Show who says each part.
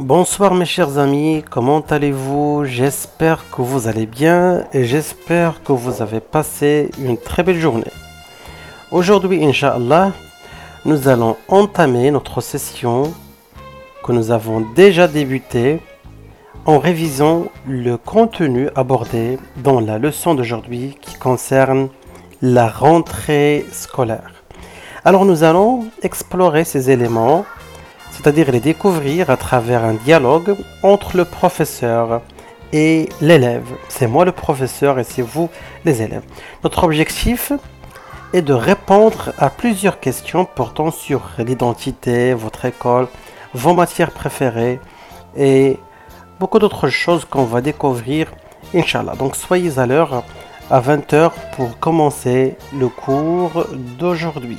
Speaker 1: Bonsoir mes chers amis, comment allez-vous? J'espère que vous allez bien et j'espère que vous avez passé une très belle journée. Aujourd'hui, Inch'Allah, nous allons entamer notre session que nous avons déjà débutée en révisant le contenu abordé dans la leçon d'aujourd'hui qui concerne la rentrée scolaire. Alors nous allons explorer ces éléments c'est-à-dire les découvrir à travers un dialogue entre le professeur et l'élève. C'est moi le professeur et c'est vous les élèves. Notre objectif est de répondre à plusieurs questions portant sur l'identité, votre école, vos matières préférées et beaucoup d'autres choses qu'on va découvrir, Inch'Allah. Donc soyez à l'heure à 20h pour commencer le cours d'aujourd'hui.